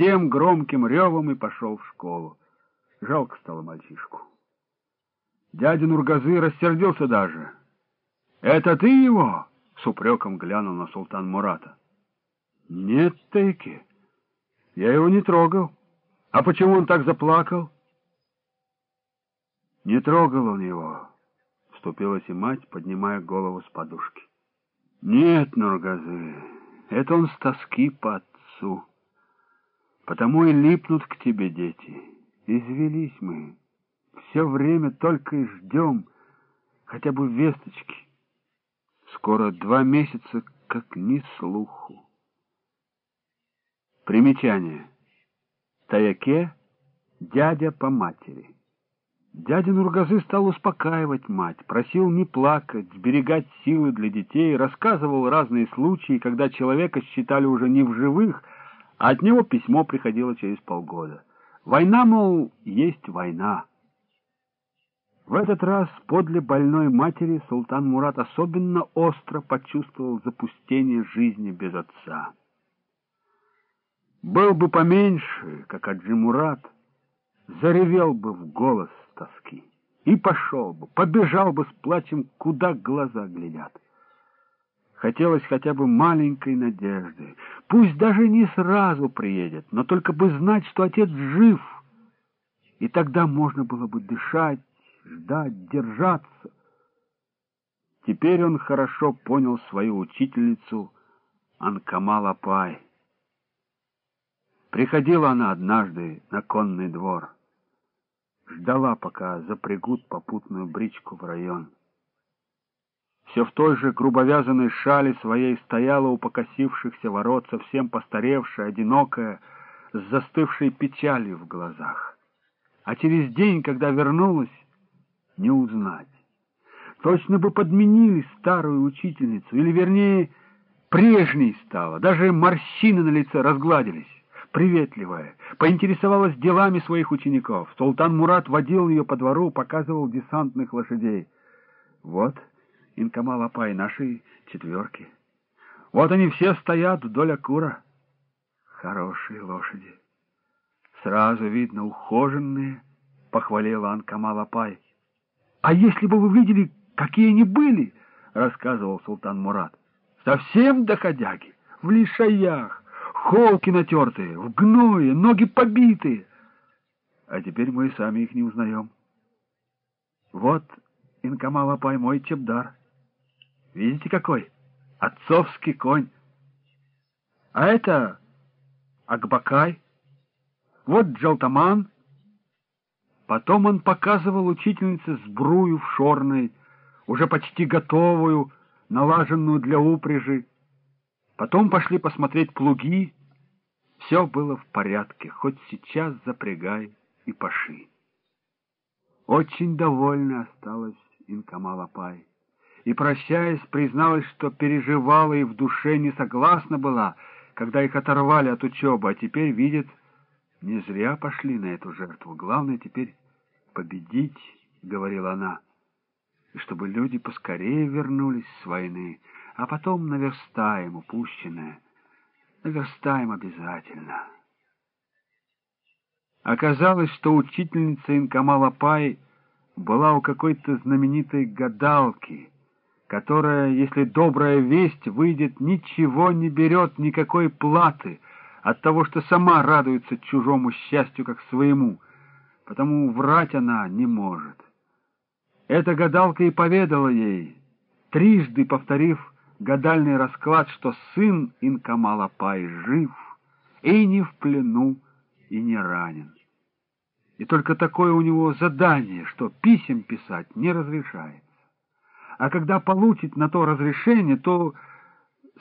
тем громким ревом и пошел в школу. Жалко стало мальчишку. Дядя Нургазы рассердился даже. — Это ты его? — с упреком глянул на султан Мурата. — Нет, Тейки, я его не трогал. А почему он так заплакал? — Не трогал он его, — вступилась и мать, поднимая голову с подушки. — Нет, Нургазы, это он с тоски по отцу. Потому и липнут к тебе дети. Извелись мы. Все время только и ждем хотя бы весточки. Скоро два месяца, как ни слуху. Примечание. Таяке — дядя по матери. Дядя Нургазы стал успокаивать мать, просил не плакать, сберегать силы для детей, рассказывал разные случаи, когда человека считали уже не в живых, а от него письмо приходило через полгода. Война, мол, есть война. В этот раз подле больной матери султан Мурат особенно остро почувствовал запустение жизни без отца. Был бы поменьше, как Аджи Мурат, заревел бы в голос тоски и пошел бы, побежал бы с плачем, куда глаза глядят. Хотелось хотя бы маленькой надежды. Пусть даже не сразу приедет, но только бы знать, что отец жив. И тогда можно было бы дышать, ждать, держаться. Теперь он хорошо понял свою учительницу Анкамал Апай. Приходила она однажды на конный двор. Ждала, пока запрягут попутную бричку в район. Все в той же грубовязанной шали своей стояла у покосившихся ворот, совсем постаревшая, одинокая, с застывшей печалью в глазах. А через день, когда вернулась, не узнать. Точно бы подменили старую учительницу, или, вернее, прежней стала. Даже морщины на лице разгладились. Приветливая, поинтересовалась делами своих учеников. Султан Мурат водил ее по двору, показывал десантных лошадей. Вот Инкамал Апай нашей четверки. Вот они все стоят вдоль Акура. Хорошие лошади. Сразу видно ухоженные, — похвалила Анкамал Апай. — А если бы вы видели, какие они были, — рассказывал султан Мурат. — Совсем доходяги, в лишаях, холки натертые, в гное, ноги побитые. А теперь мы сами их не узнаем. Вот Инкамал Апай мой чебдар. Видите, какой? Отцовский конь. А это Акбакай. Вот Джалтаман. Потом он показывал учительнице сбрую в шорной, уже почти готовую, налаженную для упряжи. Потом пошли посмотреть плуги. Все было в порядке, хоть сейчас запрягай и паши. Очень довольна осталась Инкамалапай и, прощаясь, призналась, что переживала и в душе не согласна была, когда их оторвали от учебы, а теперь видит, не зря пошли на эту жертву. Главное теперь победить, — говорила она, — и чтобы люди поскорее вернулись с войны, а потом наверстаем упущенное. Наверстаем обязательно. Оказалось, что учительница Инкамала Пай была у какой-то знаменитой гадалки — которая, если добрая весть выйдет, ничего не берет, никакой платы от того, что сама радуется чужому счастью, как своему, потому врать она не может. Эта гадалка и поведала ей, трижды повторив гадальный расклад, что сын Инкамалапай жив и не в плену, и не ранен. И только такое у него задание, что писем писать не разрешает а когда получит на то разрешение, то,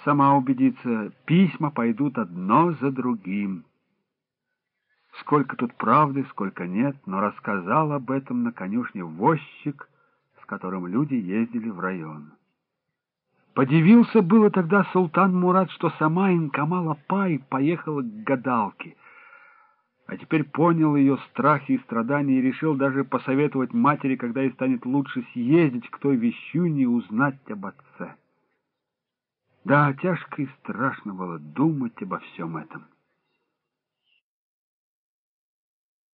сама убедится, письма пойдут одно за другим. Сколько тут правды, сколько нет, но рассказал об этом на конюшне возчик, с которым люди ездили в район. Подивился было тогда султан Мурат, что сама Инкамала Пай поехала к гадалке — а теперь понял ее страхи и страдания и решил даже посоветовать матери, когда ей станет лучше съездить к той вещуне и узнать об отце. Да, тяжко и страшно было думать обо всем этом.